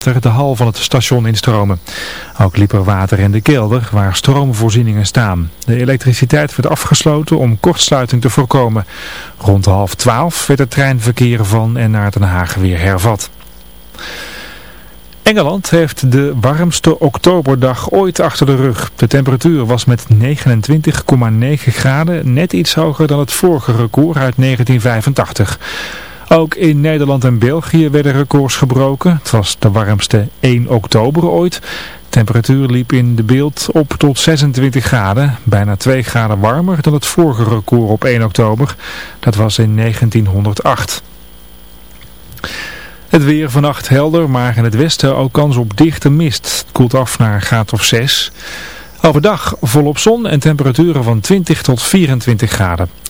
de hal van het station instromen. Ook liep er water in de kelder waar stroomvoorzieningen staan. De elektriciteit werd afgesloten om kortsluiting te voorkomen. Rond half twaalf werd het treinverkeer van en naar Den Haag weer hervat. Engeland heeft de warmste oktoberdag ooit achter de rug. De temperatuur was met 29,9 graden net iets hoger dan het vorige record uit 1985. Ook in Nederland en België werden records gebroken. Het was de warmste 1 oktober ooit. De temperatuur liep in de beeld op tot 26 graden. Bijna 2 graden warmer dan het vorige record op 1 oktober. Dat was in 1908. Het weer vannacht helder, maar in het westen ook kans op dichte mist. Het koelt af naar een graad of 6. Overdag volop zon en temperaturen van 20 tot 24 graden.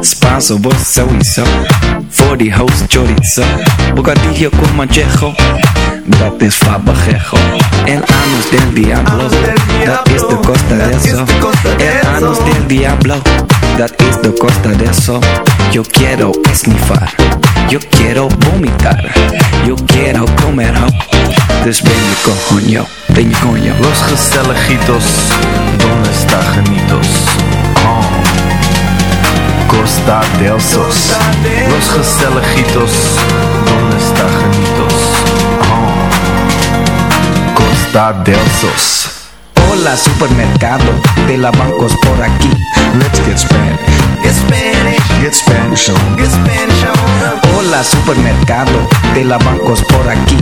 Spanso, vos sowieso. Voor die host chorizo. Bocadillo con manchejo. Dat is fabajejo. El anus del diablo. Dat is de costa de eso. El anus del diablo. Dat is de costa de eso. Yo quiero esnifar. Yo quiero vomitar. Yo quiero comer ho. Dus ben je coño. Ben je coño. Los gezelligitos, donde está genitos? Oh. Costa del Sos. Los gezelligitos, donde está? Oh. Costa del Sos. Hola supermercado de la bancos por aquí. Let's get Spanish. Get Spanish. Get Spanish on. Get Spanish on. Hola supermercado de la bancos por aquí.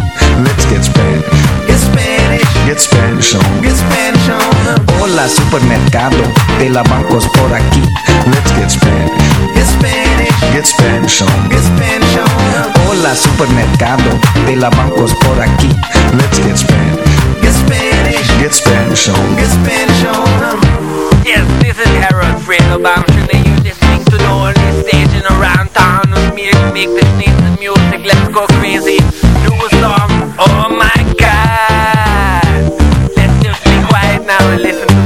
Let's get Spanish. Get Spanish. Get Spanish on. Get Spanish on. Hola supermercado de la bancos por aquí. Let's get Spanish. Get Spanish. Get Spanish on. Get Spanish on. Hola supermercado de la bancos por aquí. Let's get Spanish. Get Spanish. Get Spanish on. Get Spanish on. Yes, this is Harold Friedelbaum, and you're listening to the only station around town with me to make this nice music. Let's go crazy. Do a song. Oh my and listen to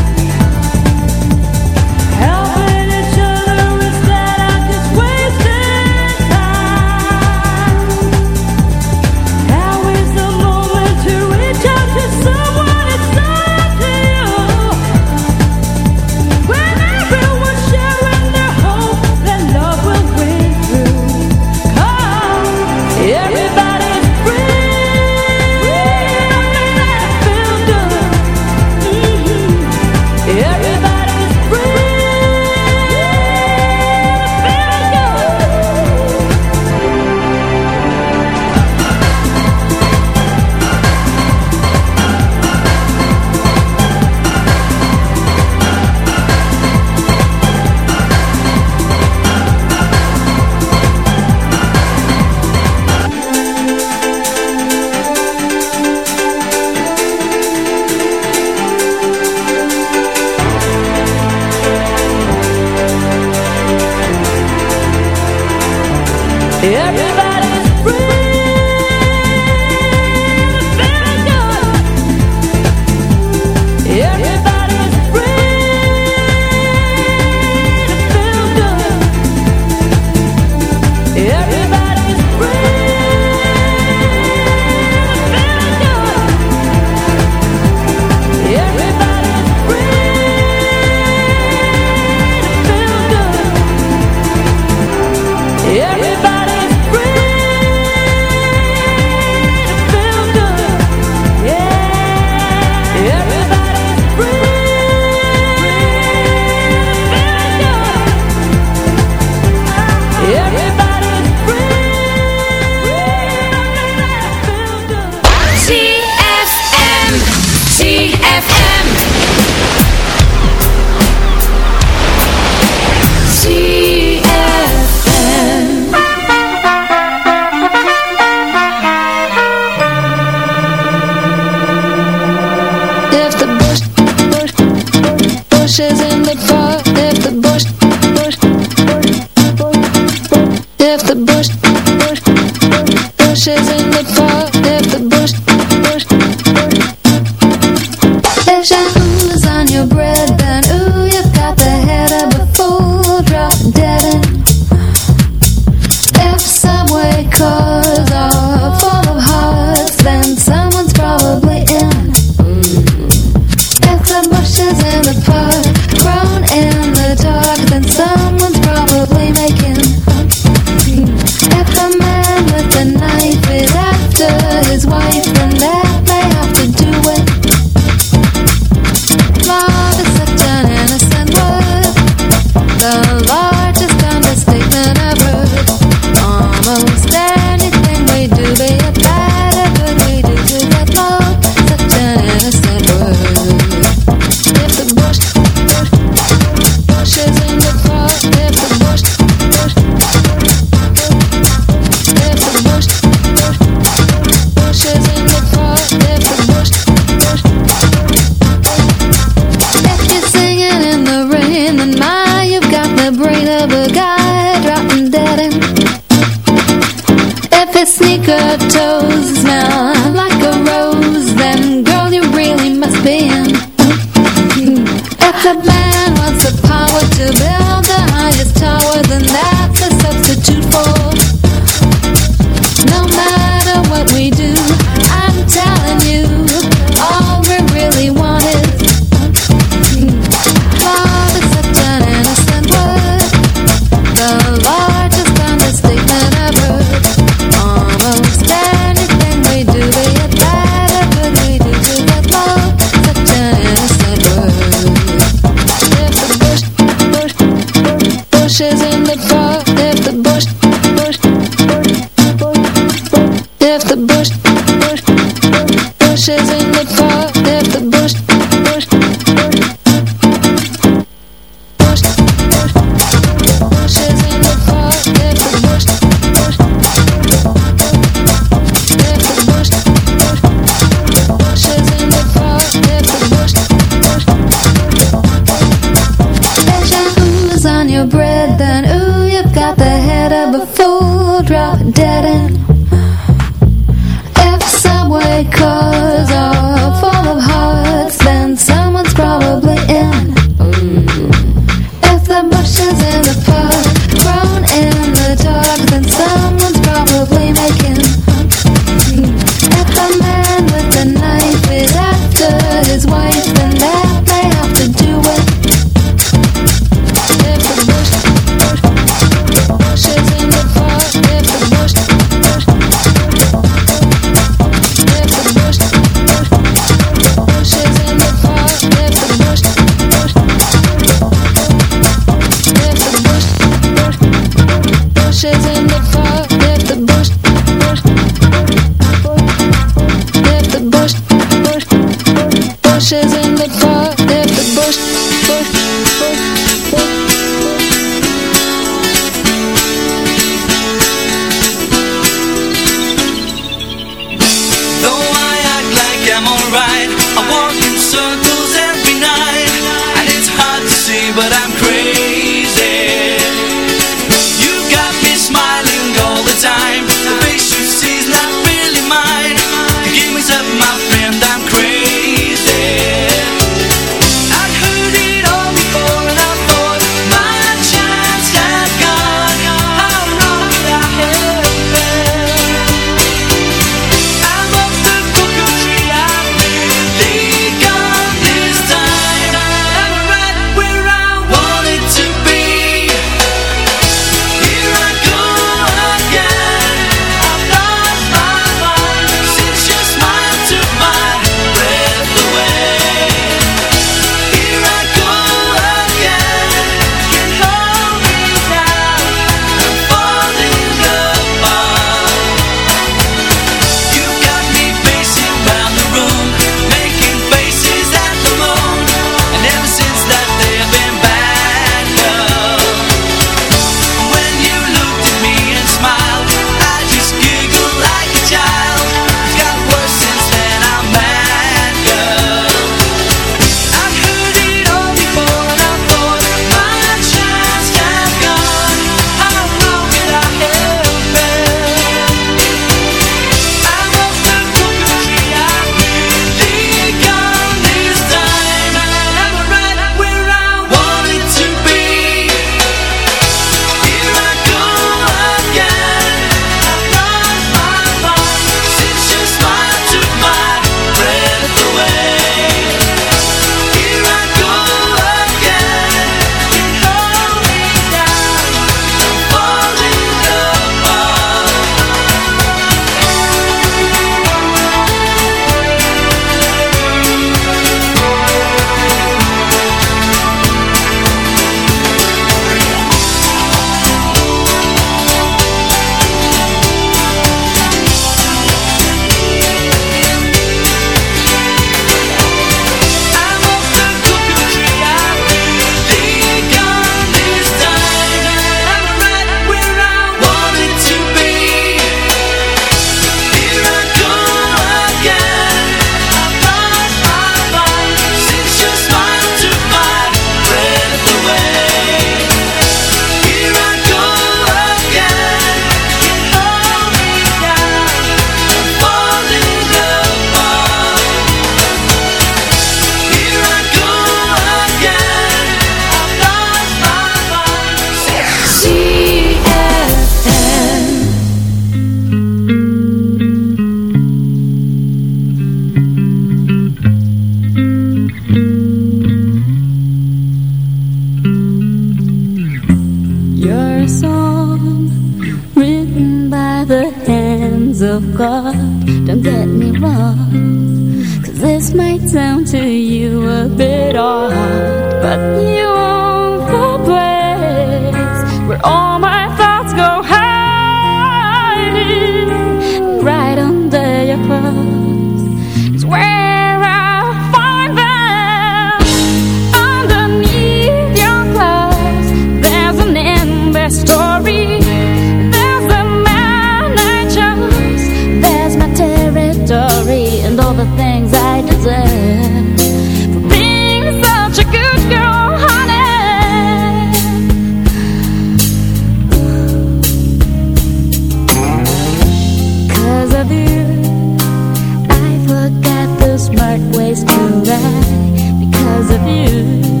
look at the smart ways to ride because of you.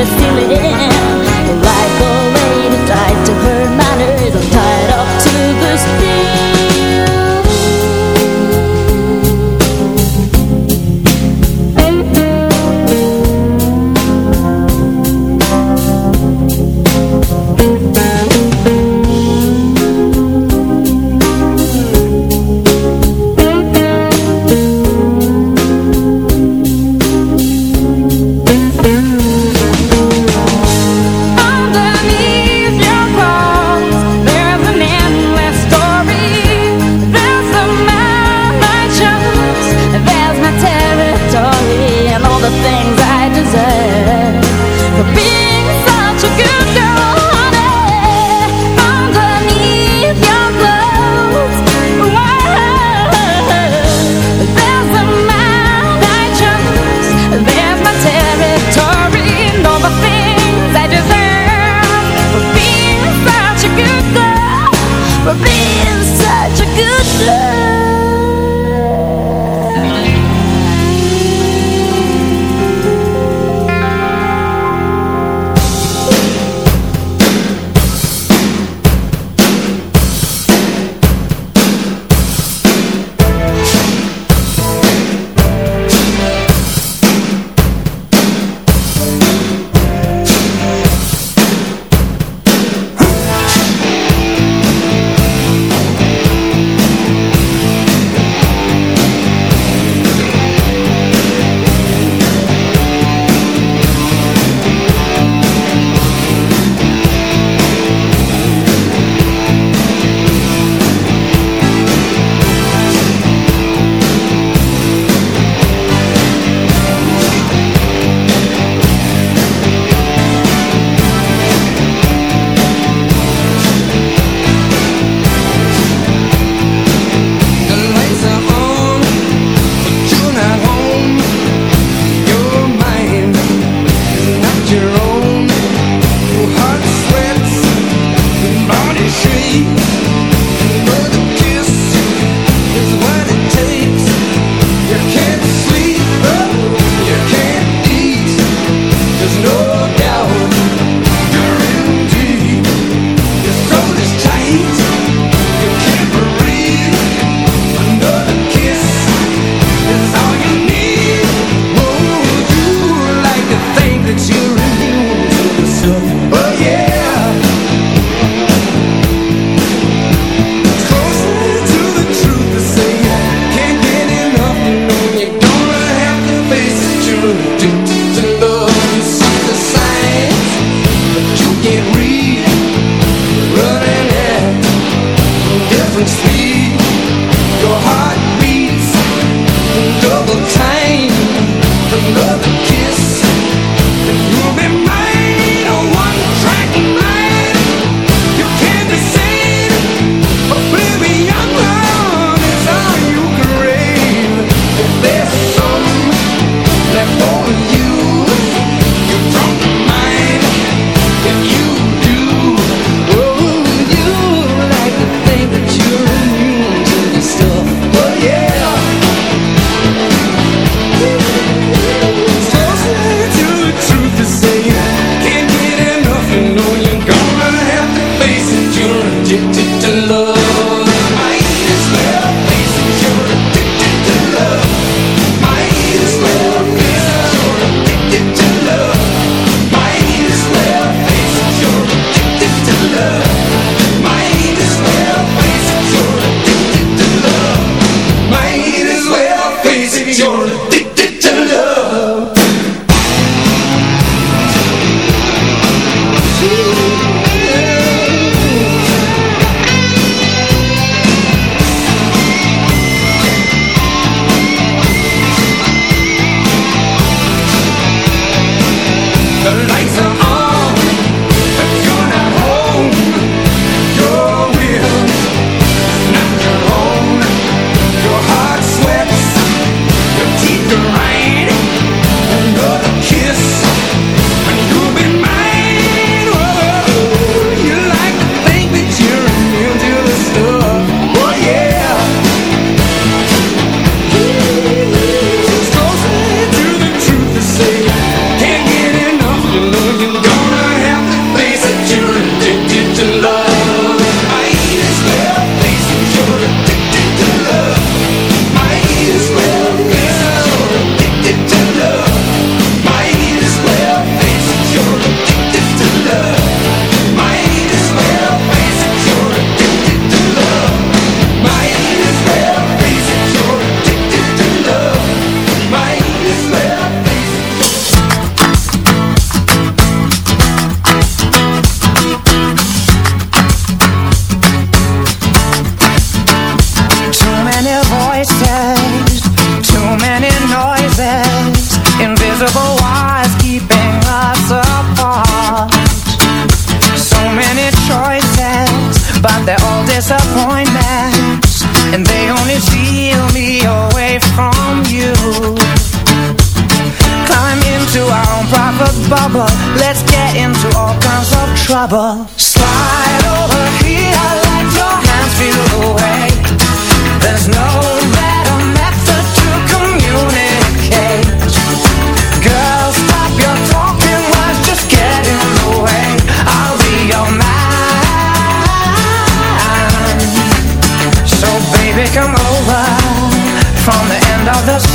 but still it is.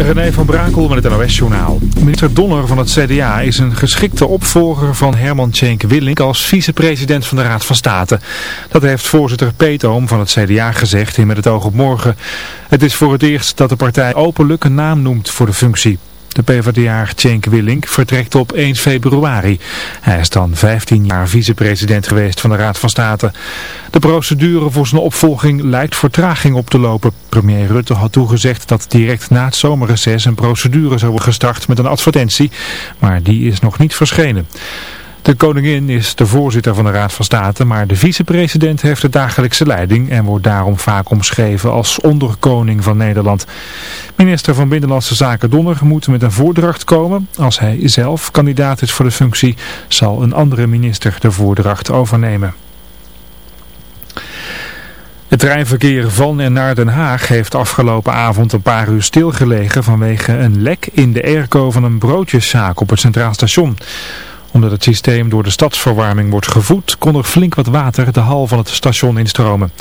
René van Brakel met het NOS-journaal. Minister Donner van het CDA is een geschikte opvolger van Herman Tjenk Willink als vicepresident van de Raad van State. Dat heeft voorzitter Peetoom van het CDA gezegd in Met het oog op morgen. Het is voor het eerst dat de partij openlijk een naam noemt voor de functie. De PvdA Tjenk Willink vertrekt op 1 februari. Hij is dan 15 jaar vicepresident geweest van de Raad van State. De procedure voor zijn opvolging lijkt vertraging op te lopen. Premier Rutte had toegezegd dat direct na het zomerreces een procedure zou worden gestart met een advertentie. Maar die is nog niet verschenen. De koningin is de voorzitter van de Raad van State, maar de vicepresident heeft de dagelijkse leiding en wordt daarom vaak omschreven als onderkoning van Nederland. Minister van Binnenlandse Zaken Donner moet met een voordracht komen. Als hij zelf kandidaat is voor de functie, zal een andere minister de voordracht overnemen. Het treinverkeer van en naar Den Haag heeft afgelopen avond een paar uur stilgelegen vanwege een lek in de airco van een broodjeszaak op het Centraal Station omdat het systeem door de stadsverwarming wordt gevoed, kon er flink wat water de hal van het station instromen.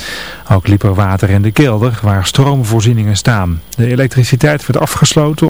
Ook liep er water in de kelder waar stroomvoorzieningen staan. De elektriciteit werd afgesloten